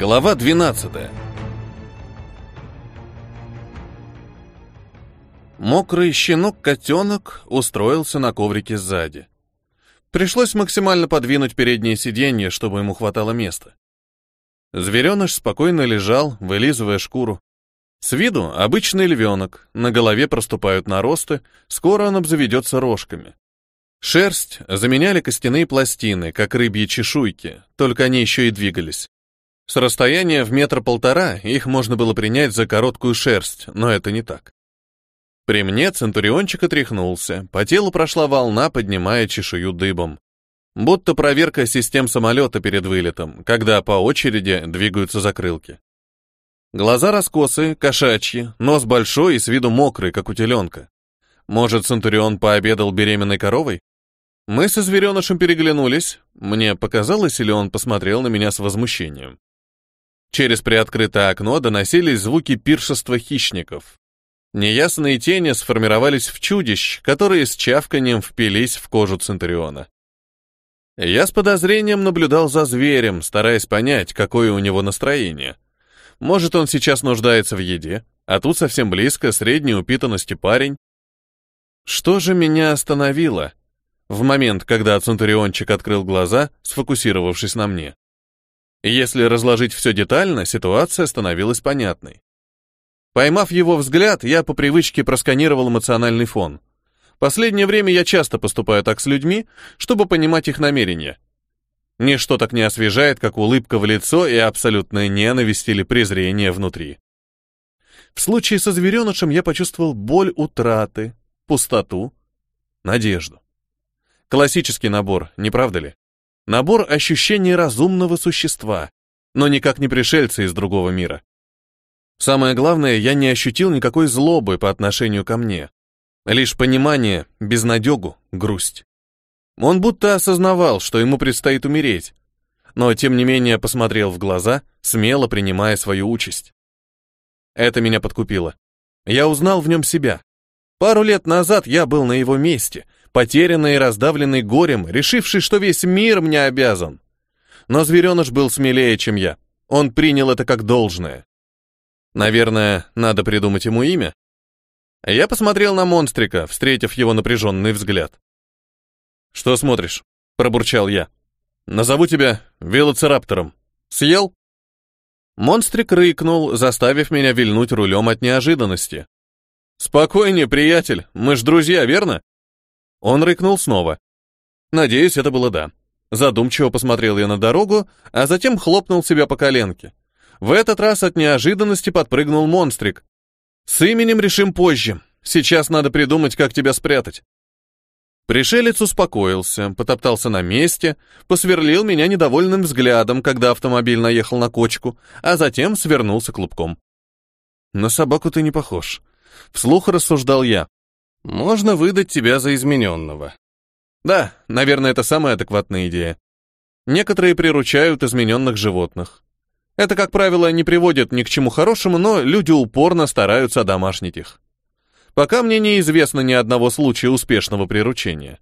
Глава 12. Мокрый щенок-котенок устроился на коврике сзади. Пришлось максимально подвинуть переднее сиденье, чтобы ему хватало места. Звереныш спокойно лежал, вылизывая шкуру. С виду обычный львенок, на голове проступают наросты, скоро он обзаведется рожками. Шерсть заменяли костяные пластины, как рыбьи чешуйки, только они еще и двигались. С расстояния в метр-полтора их можно было принять за короткую шерсть, но это не так. При мне центуриончик отряхнулся, по телу прошла волна, поднимая чешую дыбом. Будто проверка систем самолета перед вылетом, когда по очереди двигаются закрылки. Глаза раскосые, кошачьи, нос большой и с виду мокрый, как у теленка. Может, Центурион пообедал беременной коровой? Мы со зверенышем переглянулись. Мне показалось, или он посмотрел на меня с возмущением. Через приоткрытое окно доносились звуки пиршества хищников. Неясные тени сформировались в чудищ, которые с чавканием впились в кожу Центуриона. Я с подозрением наблюдал за зверем, стараясь понять, какое у него настроение. Может, он сейчас нуждается в еде, а тут совсем близко средней упитанности парень. Что же меня остановило? в момент, когда Центуриончик открыл глаза, сфокусировавшись на мне. Если разложить все детально, ситуация становилась понятной. Поймав его взгляд, я по привычке просканировал эмоциональный фон. Последнее время я часто поступаю так с людьми, чтобы понимать их намерения. Ничто так не освежает, как улыбка в лицо и абсолютная ненависть или презрение внутри. В случае со зверенышем я почувствовал боль утраты, пустоту, надежду. Классический набор, не правда ли? Набор ощущений разумного существа, но никак не пришельца из другого мира. Самое главное, я не ощутил никакой злобы по отношению ко мне. Лишь понимание, безнадегу, грусть. Он будто осознавал, что ему предстоит умереть, но тем не менее посмотрел в глаза, смело принимая свою участь. Это меня подкупило. Я узнал в нем себя. Пару лет назад я был на его месте, потерянный и раздавленный горем, решивший, что весь мир мне обязан. Но звереныш был смелее, чем я. Он принял это как должное. Наверное, надо придумать ему имя. Я посмотрел на монстрика, встретив его напряженный взгляд. «Что смотришь?» — пробурчал я. «Назову тебя велоцираптором. Съел?» Монстрик рыкнул, заставив меня вильнуть рулем от неожиданности. «Спокойнее, приятель, мы ж друзья, верно?» Он рыкнул снова. Надеюсь, это было да. Задумчиво посмотрел я на дорогу, а затем хлопнул себя по коленке. В этот раз от неожиданности подпрыгнул монстрик. «С именем решим позже. Сейчас надо придумать, как тебя спрятать». Пришелец успокоился, потоптался на месте, посверлил меня недовольным взглядом, когда автомобиль наехал на кочку, а затем свернулся клубком. «На собаку ты не похож», — вслух рассуждал я. Можно выдать тебя за измененного. Да, наверное, это самая адекватная идея. Некоторые приручают измененных животных. Это, как правило, не приводит ни к чему хорошему, но люди упорно стараются одомашнить их. Пока мне неизвестно ни одного случая успешного приручения.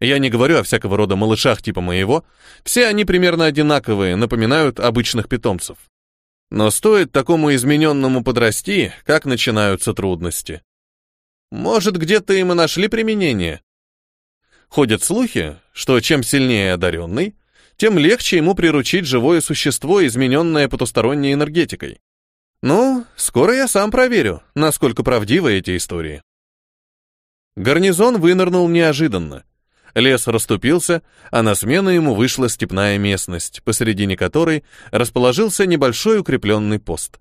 Я не говорю о всякого рода малышах типа моего, все они примерно одинаковые, напоминают обычных питомцев. Но стоит такому измененному подрасти, как начинаются трудности. Может, где-то им и нашли применение. Ходят слухи, что чем сильнее одаренный, тем легче ему приручить живое существо, измененное потусторонней энергетикой. Ну, скоро я сам проверю, насколько правдивы эти истории. Гарнизон вынырнул неожиданно. Лес расступился, а на смену ему вышла степная местность, посередине которой расположился небольшой укрепленный пост.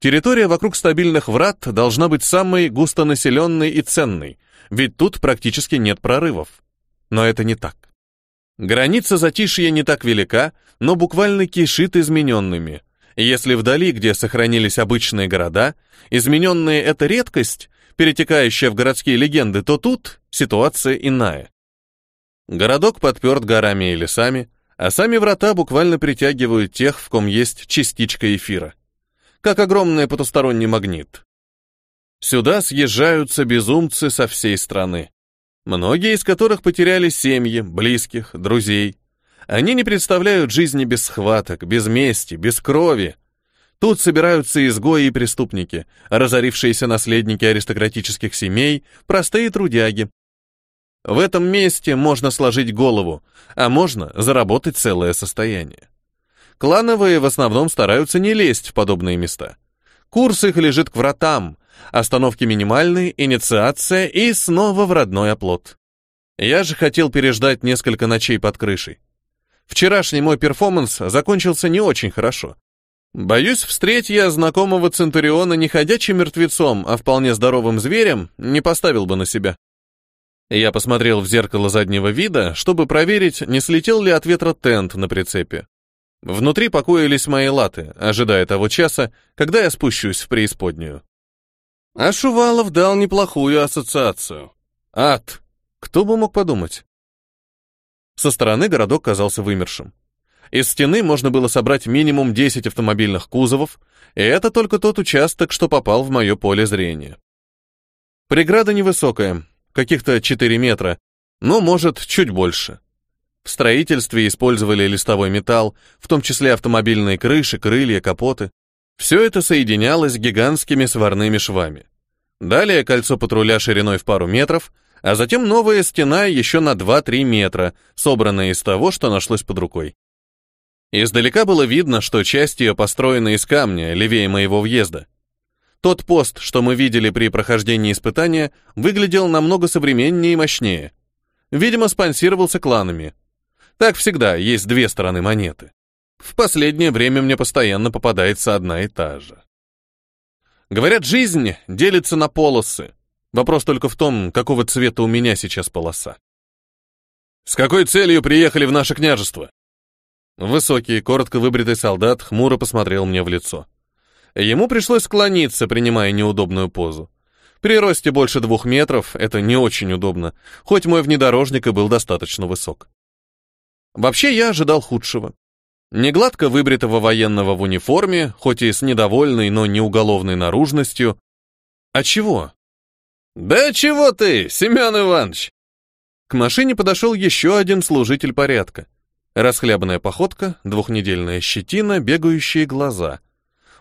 Территория вокруг стабильных врат должна быть самой густонаселенной и ценной, ведь тут практически нет прорывов. Но это не так. Граница затишья не так велика, но буквально кишит измененными. Если вдали, где сохранились обычные города, измененные — это редкость, перетекающая в городские легенды, то тут ситуация иная. Городок подперт горами и лесами, а сами врата буквально притягивают тех, в ком есть частичка эфира как огромный потусторонний магнит. Сюда съезжаются безумцы со всей страны, многие из которых потеряли семьи, близких, друзей. Они не представляют жизни без схваток, без мести, без крови. Тут собираются изгои и преступники, разорившиеся наследники аристократических семей, простые трудяги. В этом месте можно сложить голову, а можно заработать целое состояние. Клановые в основном стараются не лезть в подобные места. Курс их лежит к вратам, остановки минимальные, инициация и снова в родной оплот. Я же хотел переждать несколько ночей под крышей. Вчерашний мой перформанс закончился не очень хорошо. Боюсь, встреть я знакомого Центуриона не ходячим мертвецом, а вполне здоровым зверем, не поставил бы на себя. Я посмотрел в зеркало заднего вида, чтобы проверить, не слетел ли от ветра тент на прицепе. Внутри покоились мои латы, ожидая того часа, когда я спущусь в преисподнюю. А Шувалов дал неплохую ассоциацию. Ад. Кто бы мог подумать? Со стороны городок казался вымершим. Из стены можно было собрать минимум 10 автомобильных кузовов, и это только тот участок, что попал в мое поле зрения. Преграда невысокая, каких-то 4 метра, но, может, чуть больше. В строительстве использовали листовой металл, в том числе автомобильные крыши, крылья, капоты. Все это соединялось гигантскими сварными швами. Далее кольцо патруля шириной в пару метров, а затем новая стена еще на 2-3 метра, собранная из того, что нашлось под рукой. Издалека было видно, что часть ее построена из камня, левее моего въезда. Тот пост, что мы видели при прохождении испытания, выглядел намного современнее и мощнее. Видимо, спонсировался кланами. Так всегда, есть две стороны монеты. В последнее время мне постоянно попадается одна и та же. Говорят, жизнь делится на полосы. Вопрос только в том, какого цвета у меня сейчас полоса. «С какой целью приехали в наше княжество?» Высокий, коротко выбритый солдат хмуро посмотрел мне в лицо. Ему пришлось склониться, принимая неудобную позу. При росте больше двух метров это не очень удобно, хоть мой внедорожник и был достаточно высок. Вообще я ожидал худшего. Негладко выбритого военного в униформе, хоть и с недовольной, но не уголовной наружностью. А чего? «Да чего ты, Семен Иванович?» К машине подошел еще один служитель порядка. Расхлябанная походка, двухнедельная щетина, бегающие глаза.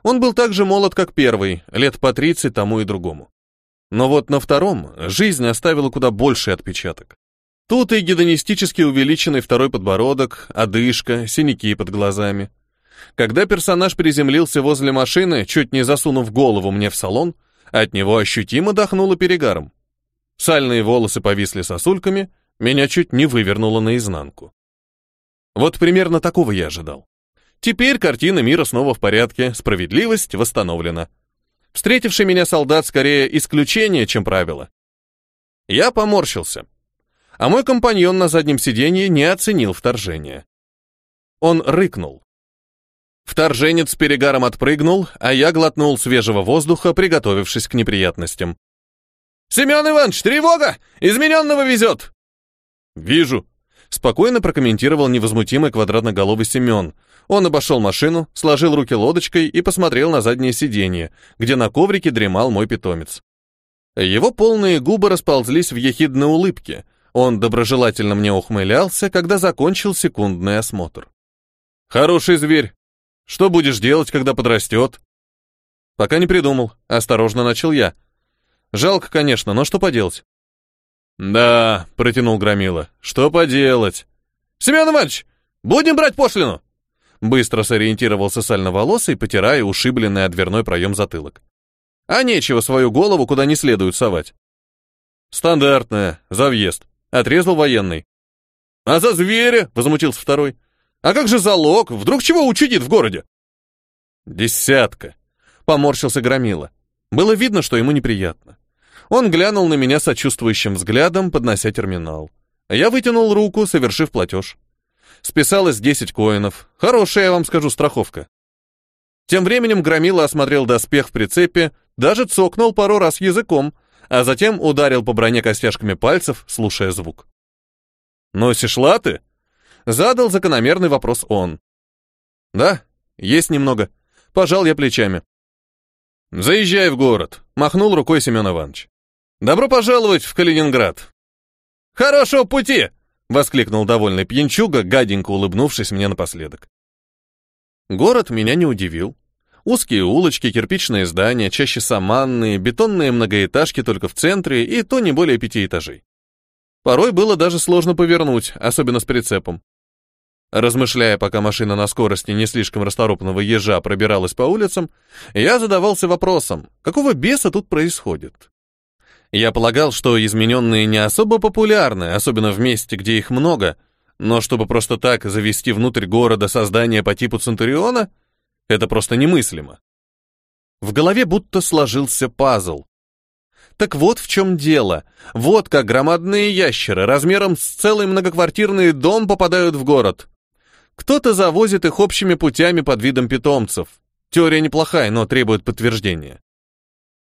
Он был так же молод, как первый, лет по тридцать тому и другому. Но вот на втором жизнь оставила куда больший отпечаток. Тут и гедонистически увеличенный второй подбородок, одышка, синяки под глазами. Когда персонаж приземлился возле машины, чуть не засунув голову мне в салон, от него ощутимо дохнуло перегаром. Сальные волосы повисли сосульками, меня чуть не вывернуло наизнанку. Вот примерно такого я ожидал. Теперь картина мира снова в порядке, справедливость восстановлена. Встретивший меня солдат скорее исключение, чем правило. Я поморщился а мой компаньон на заднем сиденье не оценил вторжение. Он рыкнул. Вторженец перегаром отпрыгнул, а я глотнул свежего воздуха, приготовившись к неприятностям. «Семен Иванович, тревога! Измененного везет!» «Вижу», — спокойно прокомментировал невозмутимый квадратноголовый Семен. Он обошел машину, сложил руки лодочкой и посмотрел на заднее сиденье, где на коврике дремал мой питомец. Его полные губы расползлись в ехидной улыбке — он доброжелательно мне ухмылялся, когда закончил секундный осмотр. «Хороший зверь. Что будешь делать, когда подрастет?» «Пока не придумал. Осторожно начал я. Жалко, конечно, но что поделать?» «Да», — протянул Громила, — «что поделать?» «Семен Иванович, будем брать пошлину?» Быстро сориентировался сальноволосый, потирая ушибленный от дверной проем затылок. «А нечего свою голову куда не следует совать». «Стандартная, за въезд», Отрезал военный. «А за зверя?» — возмутился второй. «А как же залог? Вдруг чего учудит в городе?» «Десятка!» — поморщился Громила. Было видно, что ему неприятно. Он глянул на меня сочувствующим взглядом, поднося терминал. Я вытянул руку, совершив платеж. Списалось 10 коинов. Хорошая, я вам скажу, страховка. Тем временем Громила осмотрел доспех в прицепе, даже цокнул пару раз языком — а затем ударил по броне костяшками пальцев, слушая звук. «Носишь латы?» — задал закономерный вопрос он. «Да, есть немного. Пожал я плечами». «Заезжай в город», — махнул рукой Семен Иванович. «Добро пожаловать в Калининград». «Хорошего пути!» — воскликнул довольный пьянчуга, гаденько улыбнувшись мне напоследок. Город меня не удивил. Узкие улочки, кирпичные здания, чаще саманные, бетонные многоэтажки только в центре и то не более пяти этажей. Порой было даже сложно повернуть, особенно с прицепом. Размышляя, пока машина на скорости не слишком расторопного ежа пробиралась по улицам, я задавался вопросом, какого беса тут происходит? Я полагал, что измененные не особо популярны, особенно в месте, где их много, но чтобы просто так завести внутрь города создание по типу Центуриона, это просто немыслимо. В голове будто сложился пазл. Так вот в чем дело. Вот как громадные ящеры размером с целый многоквартирный дом попадают в город. Кто-то завозит их общими путями под видом питомцев. Теория неплохая, но требует подтверждения.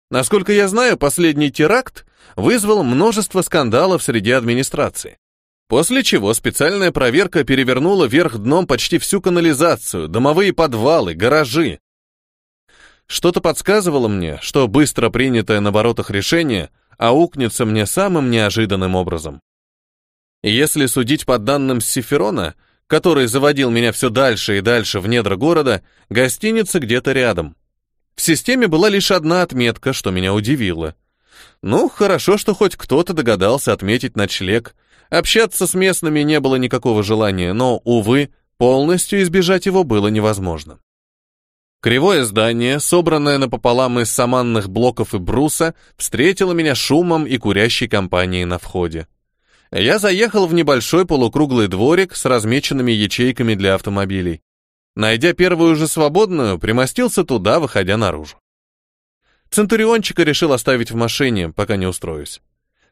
Насколько я знаю, последний теракт вызвал множество скандалов среди администрации. После чего специальная проверка перевернула вверх дном почти всю канализацию, домовые подвалы, гаражи. Что-то подсказывало мне, что быстро принятое на воротах решение аукнется мне самым неожиданным образом. Если судить по данным Сиферона, который заводил меня все дальше и дальше в недра города, гостиница где-то рядом. В системе была лишь одна отметка, что меня удивило. Ну, хорошо, что хоть кто-то догадался отметить ночлег. Общаться с местными не было никакого желания, но, увы, полностью избежать его было невозможно. Кривое здание, собранное напополам из саманных блоков и бруса, встретило меня шумом и курящей компанией на входе я заехал в небольшой полукруглый дворик с размеченными ячейками для автомобилей. Найдя первую же свободную, примостился туда, выходя наружу. Центуриончика решил оставить в машине, пока не устроюсь.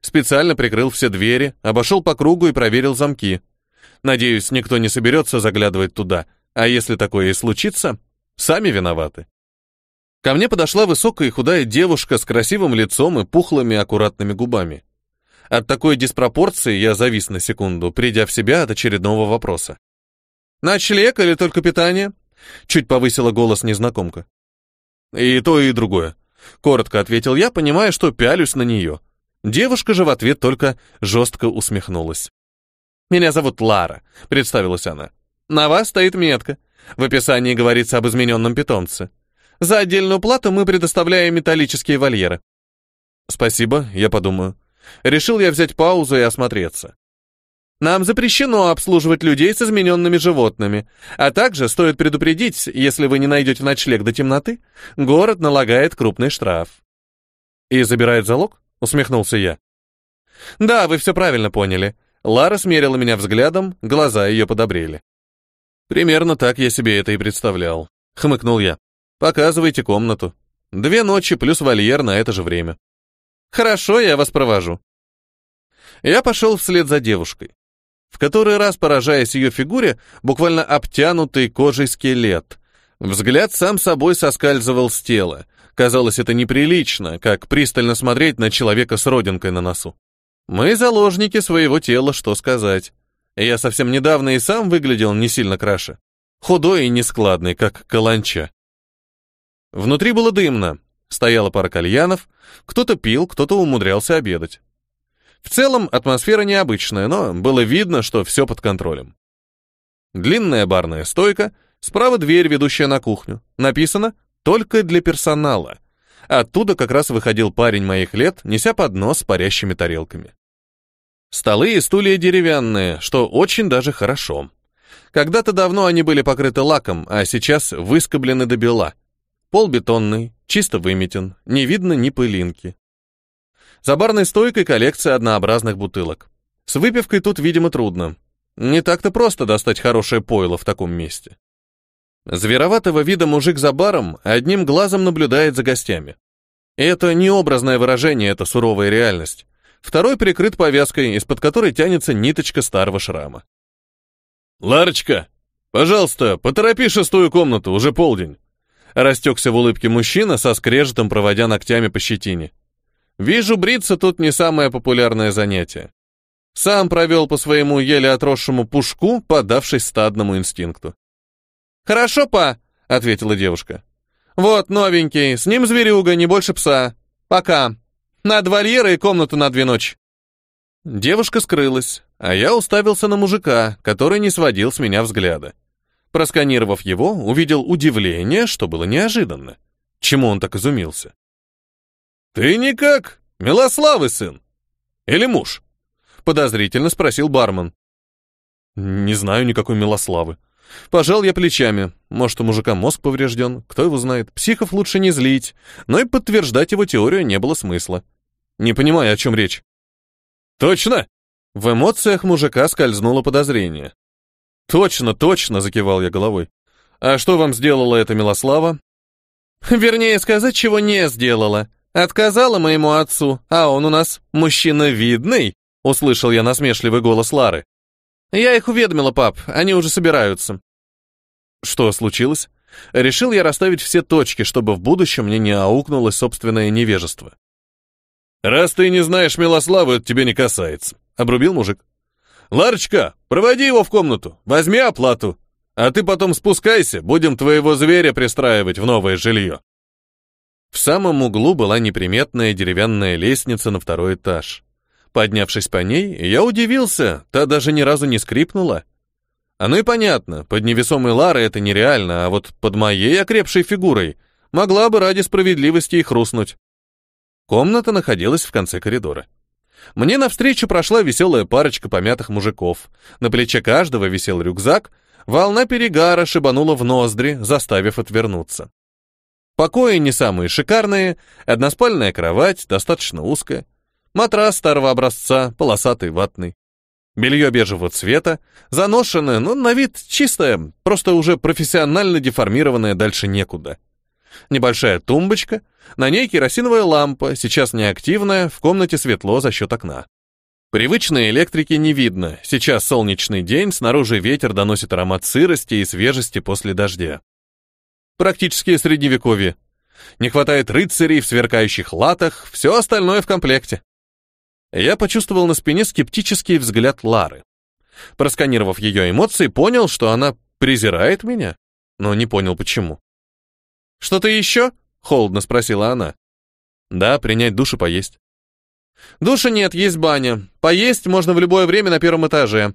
Специально прикрыл все двери, обошел по кругу и проверил замки. Надеюсь, никто не соберется заглядывать туда, а если такое и случится, сами виноваты. Ко мне подошла высокая и худая девушка с красивым лицом и пухлыми аккуратными губами. От такой диспропорции я завис на секунду, придя в себя от очередного вопроса. «Ночлег или только питание?» Чуть повысила голос незнакомка. «И то, и другое», — коротко ответил я, понимая, что пялюсь на нее. Девушка же в ответ только жестко усмехнулась. «Меня зовут Лара», — представилась она. «На вас стоит метка. В описании говорится об измененном питомце. За отдельную плату мы предоставляем металлические вольеры». «Спасибо, я подумаю», Решил я взять паузу и осмотреться. Нам запрещено обслуживать людей с измененными животными, а также стоит предупредить, если вы не найдете ночлег до темноты, город налагает крупный штраф. И забирает залог? Усмехнулся я. Да, вы все правильно поняли. Лара смерила меня взглядом, глаза ее подобрели. Примерно так я себе это и представлял. Хмыкнул я. Показывайте комнату. Две ночи плюс вольер на это же время. Хорошо, я вас провожу. Я пошел вслед за девушкой. В который раз, поражаясь ее фигуре, буквально обтянутый кожей скелет. Взгляд сам собой соскальзывал с тела. Казалось, это неприлично, как пристально смотреть на человека с родинкой на носу. Мы заложники своего тела, что сказать. Я совсем недавно и сам выглядел не сильно краше. Худой и нескладный, как каланча. Внутри было дымно, Стояла пара кальянов, кто-то пил, кто-то умудрялся обедать. В целом атмосфера необычная, но было видно, что все под контролем. Длинная барная стойка, справа дверь, ведущая на кухню. Написано «Только для персонала». Оттуда как раз выходил парень моих лет, неся поднос с парящими тарелками. Столы и стулья деревянные, что очень даже хорошо. Когда-то давно они были покрыты лаком, а сейчас выскоблены до бела. Пол бетонный, чисто выметен, не видно ни пылинки. За барной стойкой коллекция однообразных бутылок. С выпивкой тут, видимо, трудно. Не так-то просто достать хорошее пойло в таком месте. Звероватого вида мужик за баром одним глазом наблюдает за гостями. Это не образное выражение, это суровая реальность. Второй прикрыт повязкой, из-под которой тянется ниточка старого шрама. «Ларочка, пожалуйста, поторопи шестую комнату, уже полдень». Растекся в улыбке мужчина, со скрежетом проводя ногтями по щетине. Вижу, бриться тут не самое популярное занятие. Сам провел по своему еле отросшему пушку, подавшись стадному инстинкту. «Хорошо, па», — ответила девушка. «Вот, новенький, с ним зверюга, не больше пса. Пока. Над вольера и комнату на две ночи». Девушка скрылась, А я уставился на мужика, который не сводил с меня взгляда. Просканировав его, увидел удивление, что было неожиданно. Чему он так изумился? «Ты никак, Милославы сын? Или муж?» Подозрительно спросил бармен. «Не знаю никакой Милославы». Пожал я плечами. Может, у мужика мозг поврежден, кто его знает. Психов лучше не злить, но и подтверждать его теорию не было смысла. Не понимаю, о чем речь. «Точно?» В эмоциях мужика скользнуло подозрение. «Точно, точно!» — закивал я головой. «А что вам сделала эта Милослава?» «Вернее сказать, чего не сделала. Отказала моему отцу, а он у нас мужчина видный», — услышал я насмешливый голос Лары. «Я их уведомила, пап, они уже собираются». Что случилось? Решил я расставить все точки, чтобы в будущем мне не аукнулось собственное невежество. «Раз ты не знаешь Милославу, это тебе не касается», — обрубил мужик. «Ларочка, проводи его в комнату, возьми оплату, а ты потом спускайся, будем твоего зверя пристраивать в новое жилье». В самом углу была неприметная деревянная лестница на второй этаж. Поднявшись по ней, я удивился, та даже ни разу не скрипнула. Оно и понятно, под невесомой Ларой это нереально, а вот под моей окрепшей фигурой могла бы ради справедливости и хрустнуть. Комната находилась в конце коридора. Мне навстречу прошла веселая парочка помятых мужиков. На плече каждого висел рюкзак, волна перегара шибанула в ноздри, заставив отвернуться. Покои не самые шикарные, односпальная кровать, достаточно узкая, матрас старого образца, полосатый, ватный. Белье бежевого цвета, заношенное, но на вид чистое, просто уже профессионально деформированное дальше некуда. Небольшая тумбочка, на ней керосиновая лампа, сейчас неактивная, в комнате светло за счет окна. Привычной электрики не видно, сейчас солнечный день, снаружи ветер доносит аромат сырости и свежести после дождя. Практически средневековье. Не хватает рыцарей в сверкающих латах, все остальное в комплекте. Я почувствовал на спине скептический взгляд Лары. Просканировав ее эмоции, понял, что она презирает меня, но не понял почему. «Что-то еще?» — холодно спросила она. «Да, принять душ и поесть». «Душа нет, есть баня. Поесть можно в любое время на первом этаже».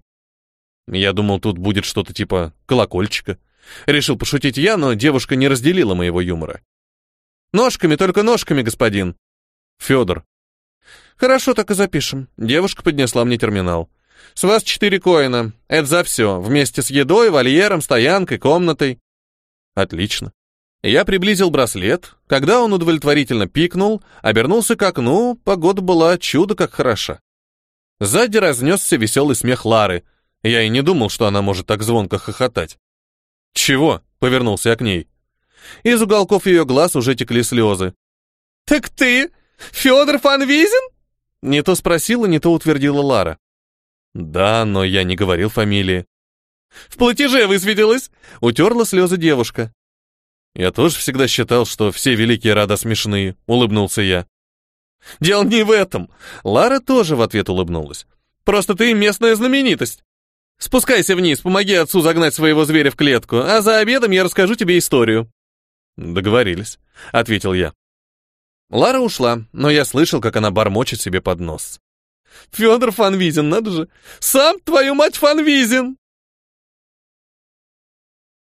Я думал, тут будет что-то типа колокольчика. Решил пошутить я, но девушка не разделила моего юмора. «Ножками, только ножками, господин». «Федор». «Хорошо, так и запишем». Девушка поднесла мне терминал. «С вас четыре коина. Это за все. Вместе с едой, вольером, стоянкой, комнатой». «Отлично». Я приблизил браслет. Когда он удовлетворительно пикнул, обернулся к окну, погода была чудо как хороша. Сзади разнесся веселый смех Лары. Я и не думал, что она может так звонко хохотать. «Чего?» — повернулся я к ней. Из уголков ее глаз уже текли слезы. «Так ты Федор Фанвизин?» Не то спросила, не то утвердила Лара. «Да, но я не говорил фамилии». «В платеже высветилась!» — утерла слезы девушка. Я тоже всегда считал, что все великие рада смешные, улыбнулся я. Дело не в этом. Лара тоже в ответ улыбнулась. Просто ты местная знаменитость. Спускайся вниз, помоги отцу загнать своего зверя в клетку, а за обедом я расскажу тебе историю. Договорились, ответил я. Лара ушла, но я слышал, как она бормочет себе под нос. Федор Фанвизин, надо же! Сам, твою мать, Фанвизин!